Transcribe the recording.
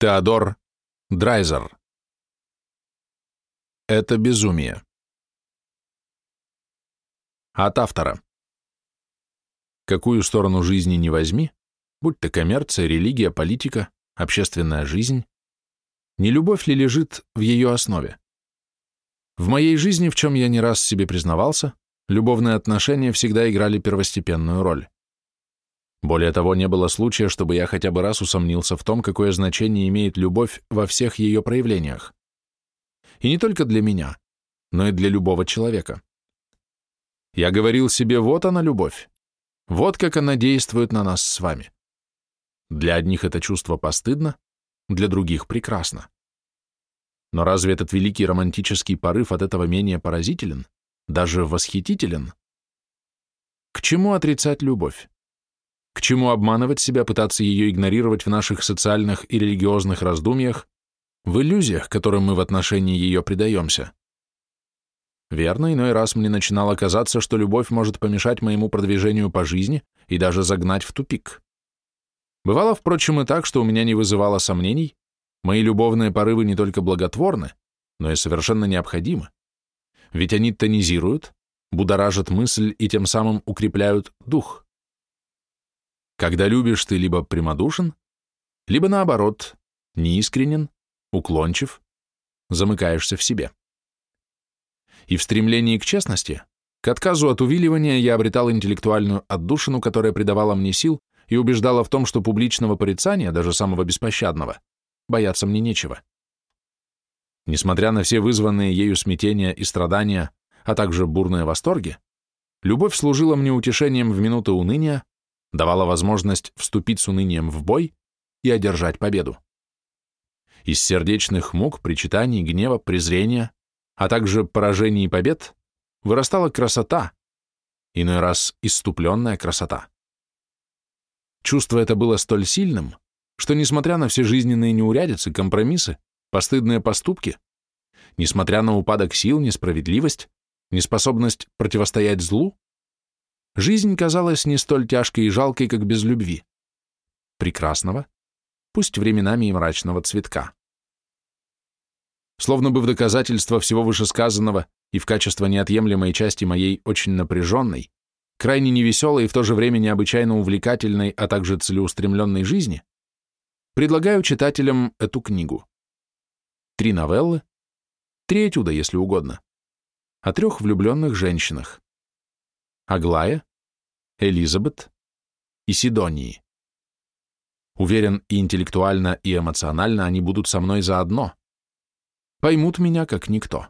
Теодор Драйзер. Это безумие. От автора. Какую сторону жизни не возьми, будь то коммерция, религия, политика, общественная жизнь, не любовь ли лежит в ее основе? В моей жизни, в чем я не раз себе признавался, любовные отношения всегда играли первостепенную роль. Более того, не было случая, чтобы я хотя бы раз усомнился в том, какое значение имеет любовь во всех ее проявлениях. И не только для меня, но и для любого человека. Я говорил себе, вот она любовь, вот как она действует на нас с вами. Для одних это чувство постыдно, для других прекрасно. Но разве этот великий романтический порыв от этого менее поразителен, даже восхитителен? К чему отрицать любовь? К чему обманывать себя, пытаться ее игнорировать в наших социальных и религиозных раздумьях, в иллюзиях, которым мы в отношении ее предаемся? Верно, иной раз мне начинало казаться, что любовь может помешать моему продвижению по жизни и даже загнать в тупик. Бывало, впрочем, и так, что у меня не вызывало сомнений, мои любовные порывы не только благотворны, но и совершенно необходимы. Ведь они тонизируют, будоражат мысль и тем самым укрепляют дух. Когда любишь, ты либо прямодушен, либо наоборот, неискренен, уклончив, замыкаешься в себе. И в стремлении к честности, к отказу от увиливания я обретал интеллектуальную отдушину, которая придавала мне сил и убеждала в том, что публичного порицания, даже самого беспощадного, бояться мне нечего. Несмотря на все вызванные ею смятения и страдания, а также бурные восторги, любовь служила мне утешением в минуты уныния, давала возможность вступить с унынием в бой и одержать победу. Из сердечных мук, причитаний, гнева, презрения, а также поражений и побед вырастала красота, иной раз иступленная красота. Чувство это было столь сильным, что, несмотря на все жизненные неурядицы, компромиссы, постыдные поступки, несмотря на упадок сил, несправедливость, неспособность противостоять злу, Жизнь казалась не столь тяжкой и жалкой, как без любви. Прекрасного, пусть временами и мрачного цветка. Словно бы в доказательство всего вышесказанного и в качестве неотъемлемой части моей очень напряженной, крайне невеселой и в то же время необычайно увлекательной, а также целеустремленной жизни, предлагаю читателям эту книгу. Три новеллы, три этюда, если угодно, о трех влюбленных женщинах. Аглая, Элизабет и Сидонии. Уверен, и интеллектуально, и эмоционально они будут со мной заодно. Поймут меня как никто.